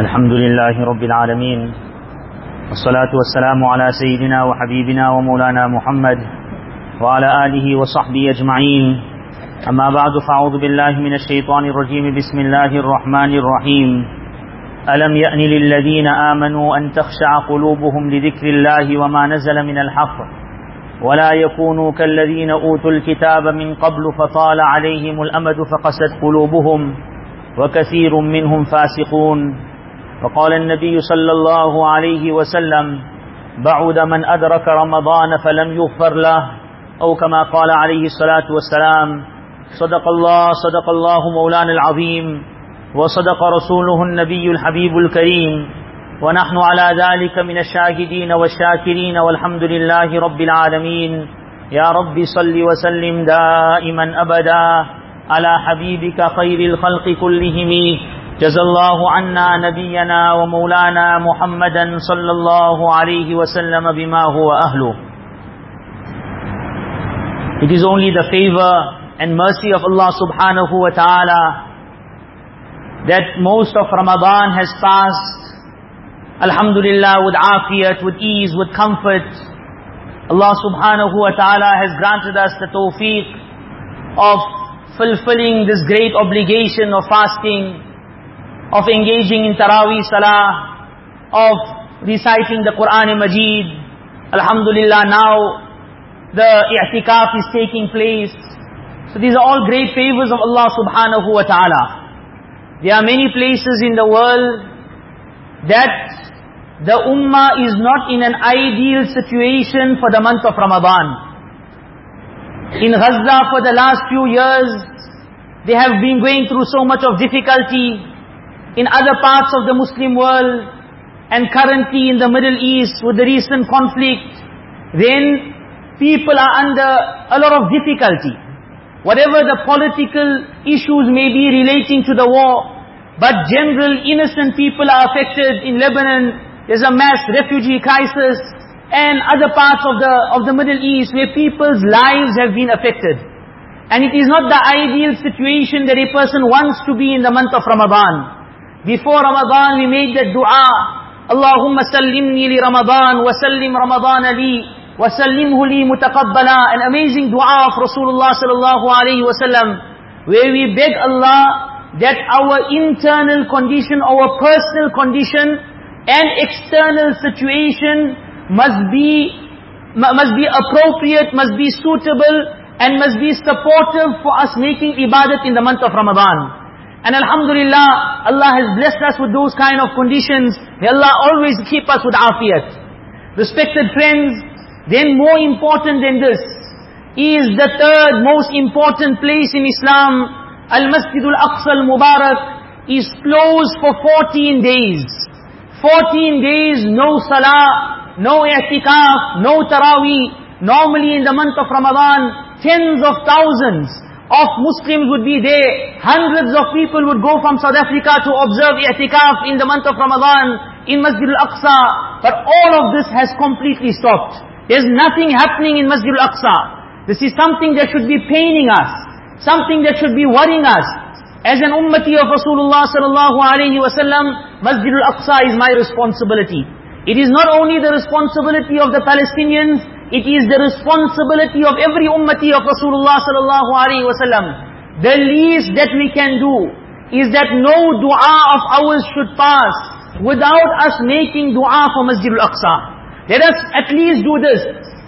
الحمد لله رب العالمين والصلاة والسلام على سيدنا وحبيبنا ومولانا محمد وعلى آله وصحبه أجمعين. أما بعد فأعوذ بالله من الشيطان الرجيم. بسم الله الرحمن الرحيم. ألم يأن للذين آمنوا أن تخشع قلوبهم لذكر الله وما نزل من الحق؟ ولا يكونوا كالذين أوتوا الكتاب من قبل فطال عليهم الأمد فقست قلوبهم وكثير منهم فاسقون. وقال النبي صلى الله عليه وسلم بعد من أدرك رمضان فلم يغفر له. أو كما قال عليه الصلاة والسلام صدق الله صدق الله مولانا العظيم وصدق رسوله النبي الحبيب الكريم ونحن على ذلك من الشاهدين والشاكرين والحمد لله رب العالمين. يا رب صل وسلم دائما أبدا على حبيبك خير الخلق كلهم. جزى الله عنا نبينا ومولانا محمدا صلى الله عليه وسلم بما هو أهله It is only the favor and mercy of Allah subhanahu wa ta'ala that most of Ramadan has passed Alhamdulillah with afiyat, with ease, with comfort. Allah subhanahu wa ta'ala has granted us the tawfiq of fulfilling this great obligation of fasting, of engaging in Taraweeh Salah, of reciting the Quran Majid. Alhamdulillah now the i'tikaf is taking place. So these are all great favors of Allah subhanahu wa ta'ala. There are many places in the world that the ummah is not in an ideal situation for the month of Ramadan. In Gaza for the last few years, they have been going through so much of difficulty. In other parts of the Muslim world, and currently in the Middle East with the recent conflict, then people are under a lot of difficulty. Whatever the political issues may be relating to the war, but general innocent people are affected in Lebanon, there's a mass refugee crisis and other parts of the, of the Middle East where people's lives have been affected. And it is not the ideal situation that a person wants to be in the month of Ramadan. Before Ramadan we made the dua, Allahumma sallimni li Ramadan wa sallim Ramadan li wa sallimhu li mutaqabbala. An amazing dua of Rasulullah sallallahu alayhi wa sallam where we beg Allah that our internal condition, our personal condition and external situation must be must be appropriate, must be suitable, and must be supportive for us making ibadat in the month of Ramadan. And Alhamdulillah, Allah has blessed us with those kind of conditions. May Allah always keep us with afiyat. Respected friends, then more important than this, is the third most important place in Islam, Al-Masjid Al-Aqsa Al-Mubarak, is closed for 14 days. 14 days, no salah, no i'tikaf, no taraweeh. Normally in the month of Ramadan, tens of thousands of Muslims would be there. Hundreds of people would go from South Africa to observe i'tikaf in the month of Ramadan in Masjid al-Aqsa. But all of this has completely stopped. There's nothing happening in Masjid al-Aqsa. This is something that should be paining us. Something that should be worrying us. As an ummati of Rasulullah sallallahu alayhi wa sallam, Masjid al-Aqsa is my responsibility. It is not only the responsibility of the Palestinians, it is the responsibility of every ummati of Rasulullah sallallahu alaihi wasallam. The least that we can do is that no dua of ours should pass without us making dua for Masjid al-Aqsa. Let us at least do this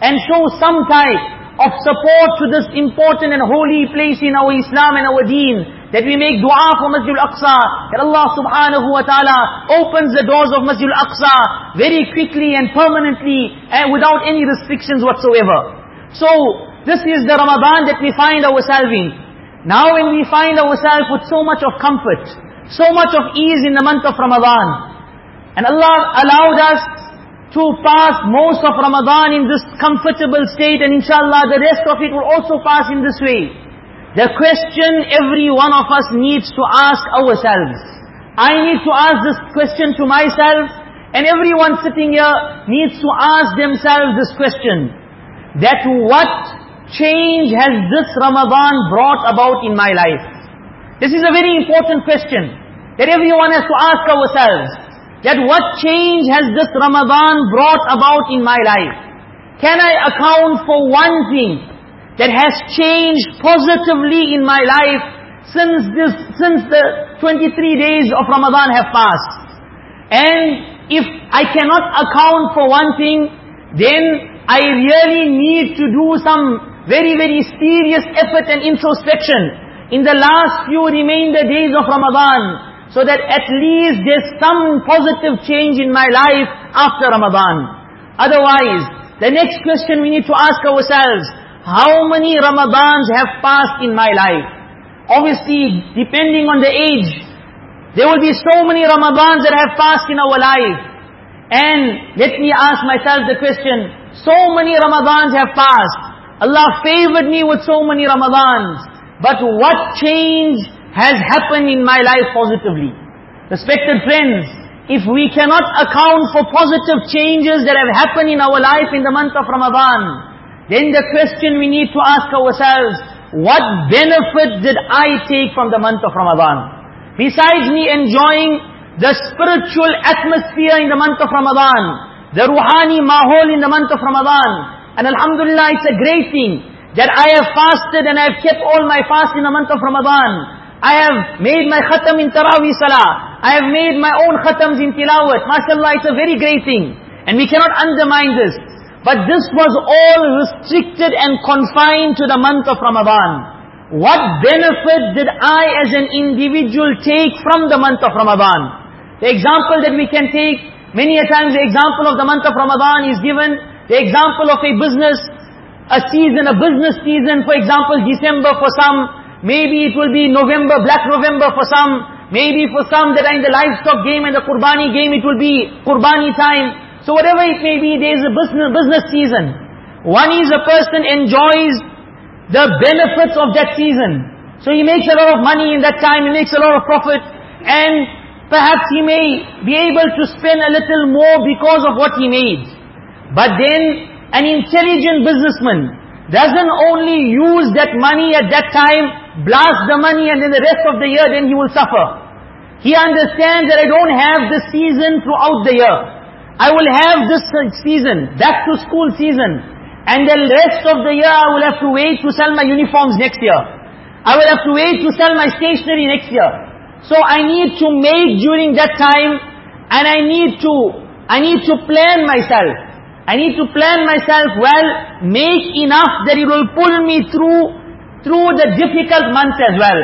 and show some type of support to this important and holy place in our Islam and our deen that we make dua for Masjid al-Aqsa, that Allah subhanahu wa ta'ala opens the doors of Masjid al-Aqsa very quickly and permanently and without any restrictions whatsoever. So, this is the Ramadan that we find ourselves in. Now when we find ourselves with so much of comfort, so much of ease in the month of Ramadan, and Allah allowed us to pass most of Ramadan in this comfortable state and inshallah the rest of it will also pass in this way. The question every one of us needs to ask ourselves. I need to ask this question to myself, and everyone sitting here needs to ask themselves this question. That what change has this Ramadan brought about in my life? This is a very important question that everyone has to ask ourselves. that what change has this Ramadan brought about in my life? Can I account for one thing that has changed positively in my life since this, since the 23 days of Ramadan have passed? And if I cannot account for one thing, then I really need to do some very, very serious effort and introspection in the last few remainder days of Ramadan so that at least there's some positive change in my life after Ramadan. Otherwise, the next question we need to ask ourselves, how many Ramadans have passed in my life? Obviously, depending on the age, there will be so many Ramadans that have passed in our life. And let me ask myself the question, so many Ramadans have passed. Allah favored me with so many Ramadans. But what change has happened in my life positively. Respected friends, if we cannot account for positive changes that have happened in our life in the month of Ramadan, then the question we need to ask ourselves, what benefit did I take from the month of Ramadan? Besides me enjoying the spiritual atmosphere in the month of Ramadan, the ruhani mahol in the month of Ramadan, and Alhamdulillah it's a great thing that I have fasted and I have kept all my fast in the month of Ramadan. I have made my khatam in Taraweeh Salah. I have made my own khatams in Tilawat. MashaAllah, it's a very great thing. And we cannot undermine this. But this was all restricted and confined to the month of Ramadan. What benefit did I as an individual take from the month of Ramadan? The example that we can take, many a times the example of the month of Ramadan is given, the example of a business, a season, a business season, for example, December for some, Maybe it will be November, Black November for some. Maybe for some that are in the livestock game and the Qurbani game, it will be Qurbani time. So whatever it may be, there is a business, business season. One is a person enjoys the benefits of that season. So he makes a lot of money in that time, he makes a lot of profit. And perhaps he may be able to spend a little more because of what he made. But then, an intelligent businessman doesn't only use that money at that time blast the money and then the rest of the year then he will suffer. He understands that I don't have the season throughout the year. I will have this season, back to school season. And the rest of the year I will have to wait to sell my uniforms next year. I will have to wait to sell my stationery next year. So I need to make during that time and I need to, I need to plan myself. I need to plan myself well, make enough that it will pull me through through the difficult months as well.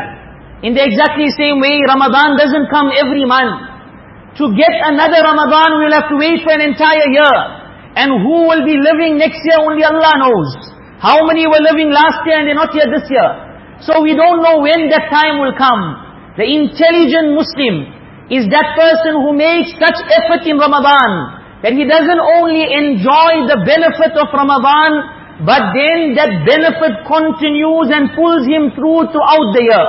In the exactly same way, Ramadan doesn't come every month. To get another Ramadan, we'll have to wait for an entire year. And who will be living next year, only Allah knows. How many were living last year and they're not here this year? So we don't know when that time will come. The intelligent Muslim is that person who makes such effort in Ramadan, that he doesn't only enjoy the benefit of Ramadan, but then that benefit continues and pulls him through throughout the year.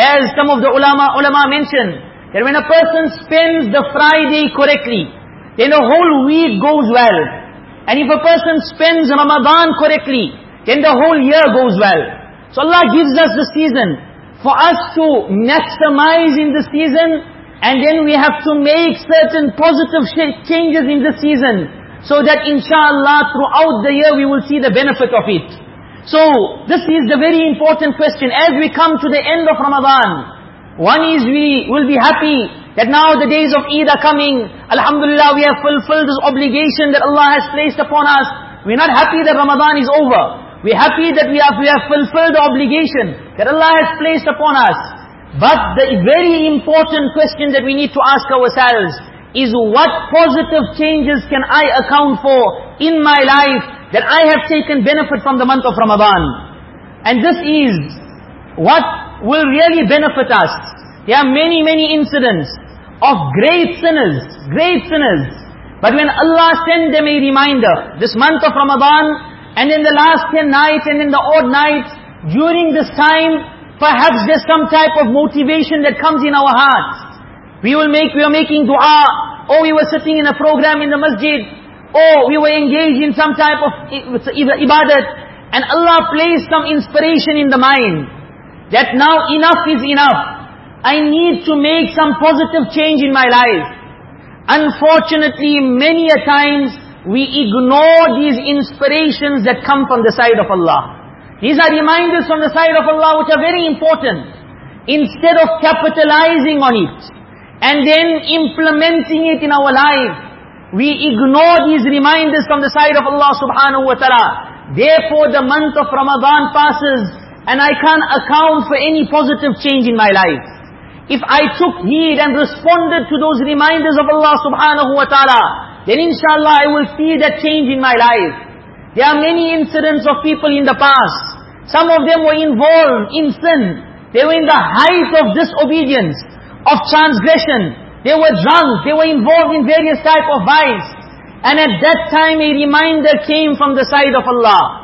As some of the ulama, ulama mentioned, that when a person spends the Friday correctly, then the whole week goes well. And if a person spends Ramadan correctly, then the whole year goes well. So Allah gives us the season for us to maximize in the season and then we have to make certain positive changes in the season so that inshallah throughout the year we will see the benefit of it. So this is the very important question. As we come to the end of Ramadan, one is we will be happy that now the days of Eid are coming. Alhamdulillah, we have fulfilled this obligation that Allah has placed upon us. We're not happy that Ramadan is over. We're happy that we have, we have fulfilled the obligation that Allah has placed upon us. But the very important question that we need to ask ourselves is what positive changes can I account for in my life that I have taken benefit from the month of Ramadan. And this is what will really benefit us. There are many, many incidents of great sinners, great sinners. But when Allah sent them a reminder, this month of Ramadan, and in the last ten nights and in the odd nights, during this time, perhaps there's some type of motivation that comes in our hearts. We will make, we are making dua, or we were sitting in a program in the masjid, or we were engaged in some type of ibadat, and Allah placed some inspiration in the mind, that now enough is enough. I need to make some positive change in my life. Unfortunately, many a times, we ignore these inspirations that come from the side of Allah. These are reminders from the side of Allah which are very important. Instead of capitalizing on it, and then implementing it in our life, we ignore these reminders from the side of Allah subhanahu wa ta'ala. Therefore the month of Ramadan passes, and I can't account for any positive change in my life. If I took heed and responded to those reminders of Allah subhanahu wa ta'ala, then inshallah I will see that change in my life. There are many incidents of people in the past. Some of them were involved in sin. They were in the height of disobedience, of transgression. They were drunk. They were involved in various type of vice. And at that time a reminder came from the side of Allah.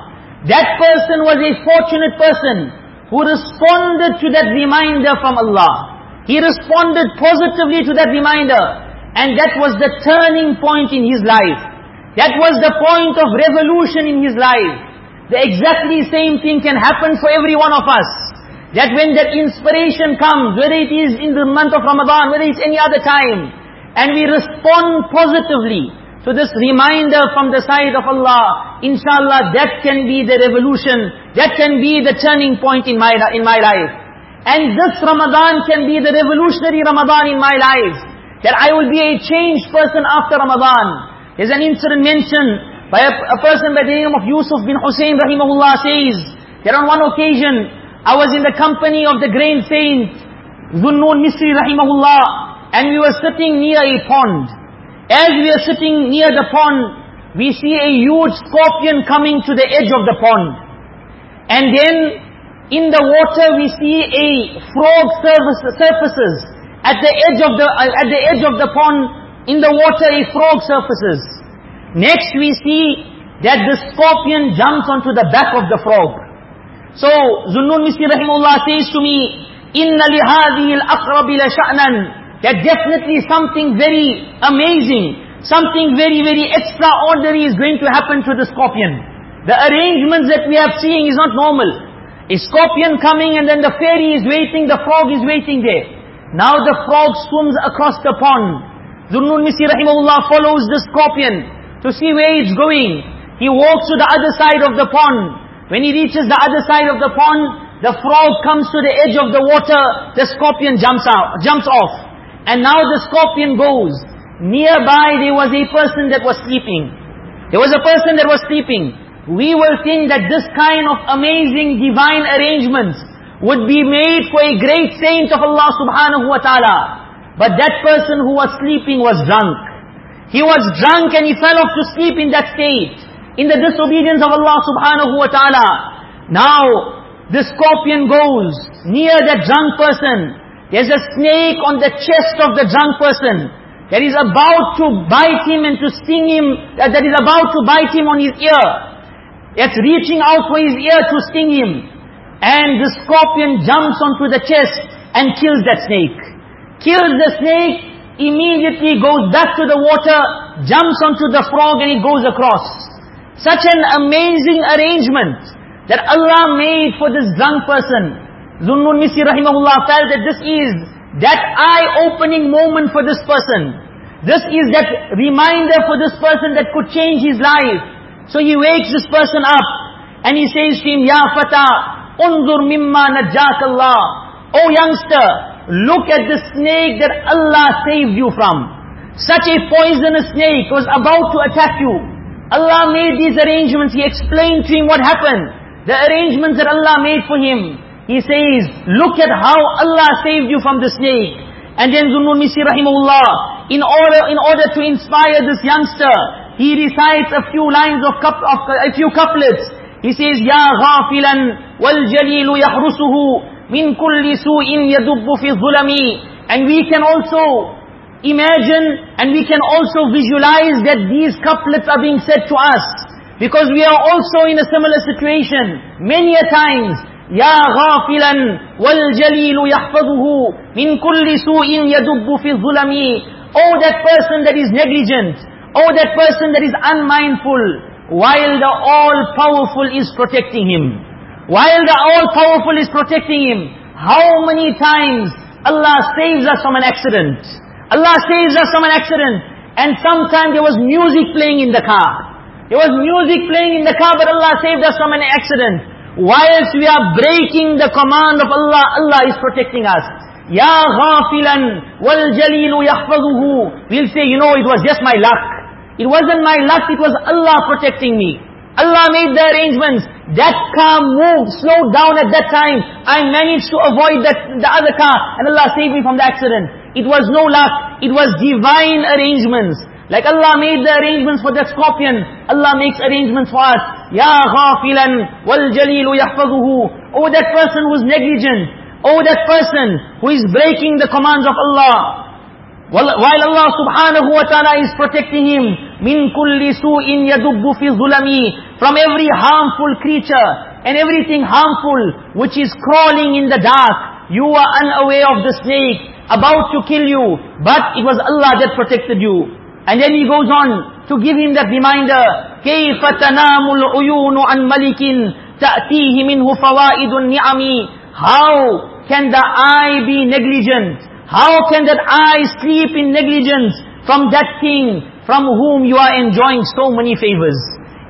That person was a fortunate person who responded to that reminder from Allah. He responded positively to that reminder. And that was the turning point in his life. That was the point of revolution in his life. The exactly same thing can happen for every one of us. That when that inspiration comes, whether it is in the month of Ramadan, whether it's any other time, and we respond positively to this reminder from the side of Allah, inshallah that can be the revolution, that can be the turning point in my, in my life. And this Ramadan can be the revolutionary Ramadan in my life. That I will be a changed person after Ramadan. There's an incident mentioned by a, a person by the name of Yusuf bin Hussein rahimahullah says, that on one occasion, I was in the company of the great saint, Zunnun Misri rahimahullah, and we were sitting near a pond. As we are sitting near the pond, we see a huge scorpion coming to the edge of the pond. And then in the water we see a frog surface, surfaces. At the edge of the uh, at the edge of the pond, in the water a frog surfaces. Next we see that the scorpion jumps onto the back of the frog. So Zunnun Misri Rahimullah says to me, lihadihi al-aqrabi la sha'nan. That definitely something very amazing, something very, very extraordinary is going to happen to the scorpion. The arrangements that we are seeing is not normal. A scorpion coming and then the fairy is waiting, the frog is waiting there. Now the frog swims across the pond. Zunnun Misri rahimahullah follows the scorpion to see where it's going. He walks to the other side of the pond. When he reaches the other side of the pond, the frog comes to the edge of the water, the scorpion jumps out, jumps off. And now the scorpion goes. Nearby there was a person that was sleeping. There was a person that was sleeping we will think that this kind of amazing divine arrangements would be made for a great saint of Allah subhanahu wa ta'ala. But that person who was sleeping was drunk. He was drunk and he fell off to sleep in that state, in the disobedience of Allah subhanahu wa ta'ala. Now, the scorpion goes near that drunk person. There's a snake on the chest of the drunk person that is about to bite him and to sting him, uh, that is about to bite him on his ear. It's reaching out for his ear to sting him. And the scorpion jumps onto the chest and kills that snake. Kills the snake, immediately goes back to the water, jumps onto the frog and it goes across. Such an amazing arrangement that Allah made for this drunk person. Zunnun Misri rahimahullah felt that this is that eye-opening moment for this person. This is that reminder for this person that could change his life. So he wakes this person up and he says to him, Ya Fata, undur mimma najjak Allah. Oh youngster, look at the snake that Allah saved you from. Such a poisonous snake was about to attack you. Allah made these arrangements. He explained to him what happened. The arrangements that Allah made for him. He says, look at how Allah saved you from the snake. And then Zunnun Misri Rahimullah, in order, in order to inspire this youngster, he recites a few lines of, of a few couplets. He says, Ya ghafilan wal jalilu yahrusuhu min kulli su'in yadubbu fi zulami. And we can also imagine and we can also visualize that these couplets are being said to us. Because we are also in a similar situation. Many a times, يا غافلا والجليل يحفظه من كل سوء يدب في الظلم. Oh, that person that is negligent, Oh, that person that is unmindful, while the all-powerful is protecting him. While the all-powerful is protecting him, how many times Allah saves us from an accident? Allah saves us from an accident. And sometimes there was music playing in the car. There was music playing in the car, but Allah saved us from an accident. Whilst we are breaking the command of Allah, Allah is protecting us. Ya ghafilan wal jalilu yahfazuhu. We'll say, you know, it was just my luck. It wasn't my luck, it was Allah protecting me. Allah made the arrangements. That car moved, slowed down at that time. I managed to avoid that, the other car, and Allah saved me from the accident. It was no luck, it was divine arrangements. Like Allah made the arrangements for that scorpion, Allah makes arrangements for us. Ya ghafilan wal jalilu yahfazuhu. Oh that person who's negligent. Oh that person who is breaking the commands of Allah. While Allah subhanahu wa ta'ala is protecting him, min kulli su'in yadubbu fi zulami, from every harmful creature and everything harmful which is crawling in the dark. You are unaware of the snake about to kill you, but it was Allah that protected you. And then he goes on to give him that reminder, كَيْفَ تَنَامُ الْعُيُونُ عَنْ مَلِكٍ تَأْتِيهِ مِنْهُ فَوَائِدُ النِّعَمِ How can the eye be negligent? How can that eye sleep in negligence from that king from whom you are enjoying so many favors?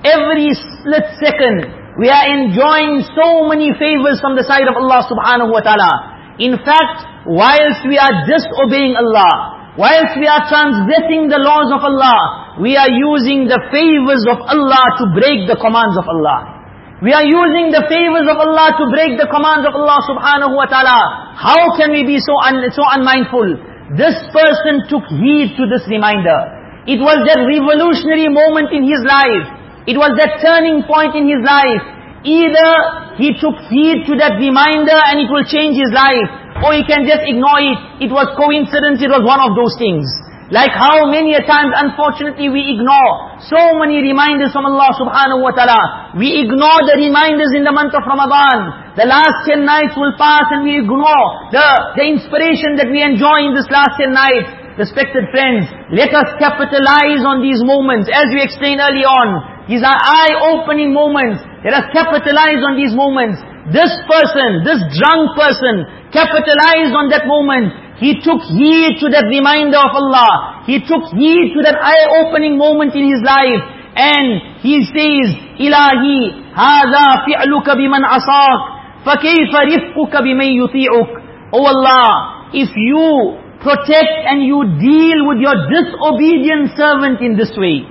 Every split second, we are enjoying so many favors from the side of Allah subhanahu wa ta'ala. In fact, whilst we are disobeying Allah, Whilst we are transgressing the laws of Allah, we are using the favors of Allah to break the commands of Allah. We are using the favors of Allah to break the commands of Allah subhanahu wa ta'ala. How can we be so, un so unmindful? This person took heed to this reminder. It was that revolutionary moment in his life. It was that turning point in his life. Either he took heed to that reminder and it will change his life. Or you can just ignore it. It was coincidence, it was one of those things. Like how many a times, unfortunately, we ignore so many reminders from Allah subhanahu wa ta'ala. We ignore the reminders in the month of Ramadan. The last 10 nights will pass and we ignore the, the inspiration that we enjoy in this last 10 nights. Respected friends, let us capitalize on these moments. As we explained early on, these are eye-opening moments. Let us capitalize on these moments. This person, this drunk person, capitalized on that moment. He took heed to that reminder of Allah. He took heed to that eye-opening moment in his life. And he says, Ilahi, هَذَا فِعْلُكَ بِمَنْ عَصَاكَ فَكَيْفَ رِفْقُكَ بِمَنْ يُطِيعُكَ Oh Allah, if you protect and you deal with your disobedient servant in this way.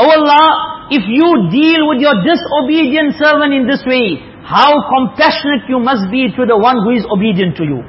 Oh Allah, if you deal with your disobedient servant in this way, how compassionate you must be to the one who is obedient to you.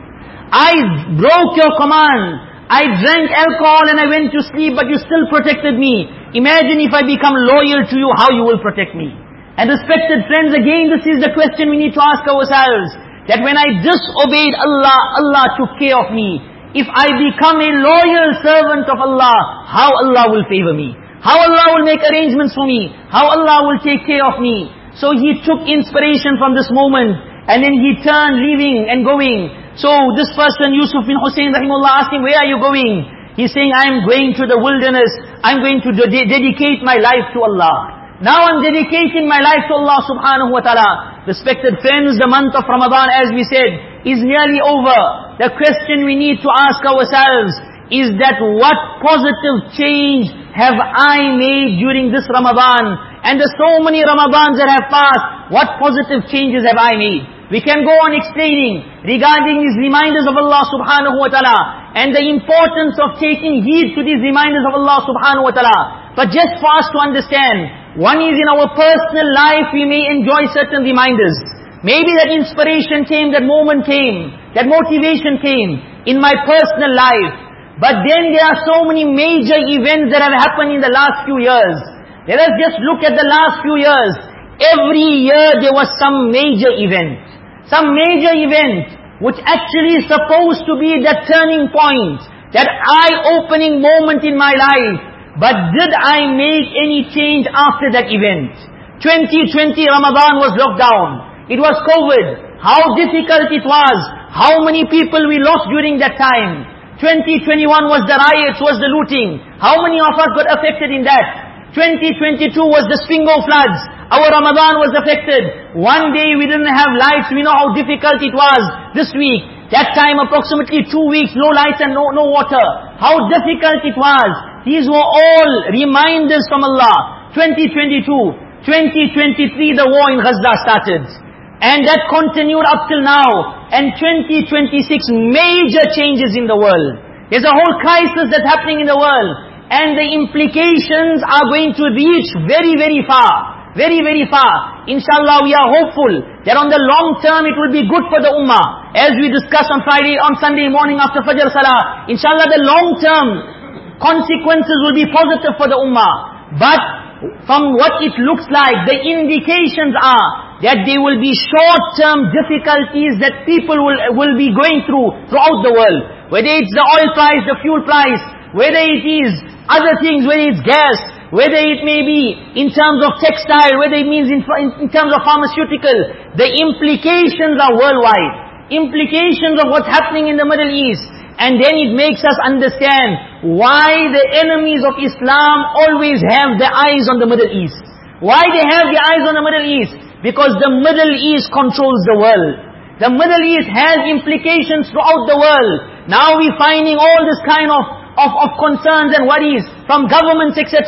I broke your command. I drank alcohol and I went to sleep, but you still protected me. Imagine if I become loyal to you, how you will protect me. And respected friends, again this is the question we need to ask ourselves. That when I disobeyed Allah, Allah took care of me. If I become a loyal servant of Allah, how Allah will favor me. How Allah will make arrangements for me. How Allah will take care of me. So he took inspiration from this moment and then he turned leaving and going. So this person, Yusuf bin Hussein rahimullah asked him, where are you going? He's saying, I'm going to the wilderness. I'm going to de dedicate my life to Allah. Now I'm dedicating my life to Allah subhanahu wa ta'ala. Respected friends, the month of Ramadan, as we said, is nearly over. The question we need to ask ourselves is that what positive change have I made during this Ramadan? And there's so many Ramadans that have passed. What positive changes have I made? We can go on explaining regarding these reminders of Allah subhanahu wa ta'ala and the importance of taking heed to these reminders of Allah subhanahu wa ta'ala. But just for us to understand, one is in our personal life we may enjoy certain reminders. Maybe that inspiration came, that moment came, that motivation came in my personal life. But then there are so many major events that have happened in the last few years. Let us just look at the last few years. Every year there was some major event. Some major event which actually is supposed to be that turning point, that eye-opening moment in my life. But did I make any change after that event? 2020 Ramadan was locked down. It was COVID. How difficult it was. How many people we lost during that time. 2021 was the riots, was the looting. How many of us got affected in that? 2022 was the Spingo floods. Our Ramadan was affected. One day we didn't have lights. We know how difficult it was this week. That time approximately two weeks, no lights and no, no water. how difficult it was. These were all reminders from Allah. 2022, 2023 the war in Gaza started. And that continued up till now. And 2026, major changes in the world. There's a whole crisis that's happening in the world. And the implications are going to reach very, very far. Very, very far. Inshallah, we are hopeful that on the long term it will be good for the ummah. As we discussed on Friday, on Sunday morning after Fajr Salah. Inshallah, the long term consequences will be positive for the ummah. But from what it looks like, the indications are that there will be short-term difficulties that people will, will be going through throughout the world. Whether it's the oil price, the fuel price, whether it is other things, whether it's gas, whether it may be in terms of textile, whether it means in, in, in terms of pharmaceutical, the implications are worldwide. Implications of what's happening in the Middle East. And then it makes us understand why the enemies of Islam always have their eyes on the Middle East. Why they have their eyes on the Middle East? Because the Middle East controls the world. The Middle East has implications throughout the world. Now we're finding all this kind of of, of concerns and worries from governments, etc.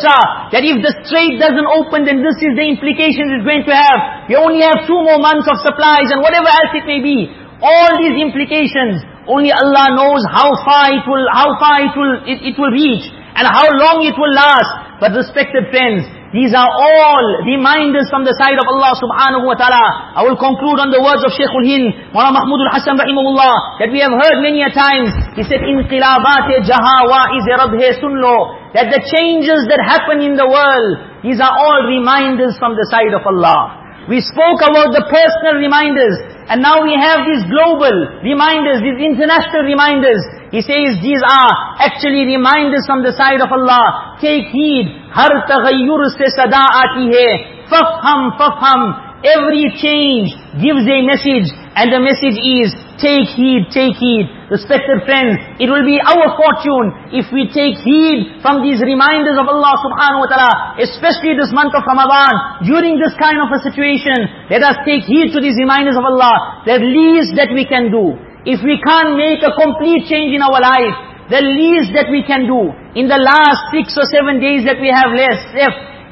That if the strait doesn't open, then this is the implications it's going to have. We only have two more months of supplies and whatever else it may be. All these implications, only Allah knows how far it will, how far it will, it, it will reach and how long it will last. But respected friends, these are all reminders from the side of Allah subhanahu wa ta'ala. I will conclude on the words of Shaykh al-Hind, Mawlana Mahmud al-Hassan rahimahullah, that we have heard many a times. He said, Inqilabat jaha wa'iz radhe sunlo. That the changes that happen in the world, these are all reminders from the side of Allah. We spoke about the personal reminders, and now we have these global reminders, these international reminders. He says these are actually reminders from the side of Allah. Take heed, har taghayyur se sada aati hai. Fafham, fafham. Every change gives a message, and the message is, take heed, take heed. Respected friends, it will be our fortune if we take heed from these reminders of Allah subhanahu wa ta'ala, especially this month of Ramadan, during this kind of a situation, let us take heed to these reminders of Allah, the least that we can do. If we can't make a complete change in our life, the least that we can do in the last six or seven days that we have left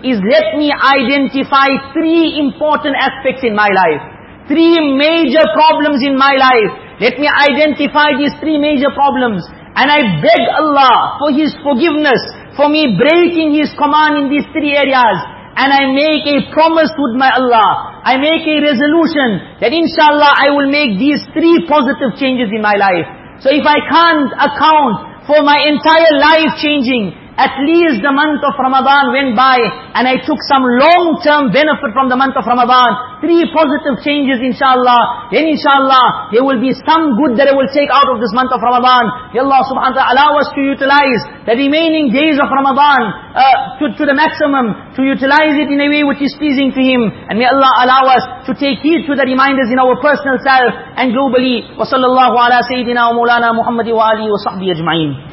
is let me identify three important aspects in my life. Three major problems in my life. Let me identify these three major problems. And I beg Allah for His forgiveness for me breaking His command in these three areas. And I make a promise with my Allah. I make a resolution that inshallah I will make these three positive changes in my life. So if I can't account for my entire life changing, at least the month of Ramadan went by and I took some long-term benefit from the month of Ramadan. Three positive changes inshallah. Then inshallah there will be some good that I will take out of this month of Ramadan. May Allah subhanahu wa ta'ala allow us to utilize the remaining days of Ramadan uh, to, to the maximum. To utilize it in a way which is pleasing to Him. And may Allah allow us to take heed to the reminders in our personal self and globally. وصلى الله على سيدنا ومولانا محمد وآله وصحبه أجمعين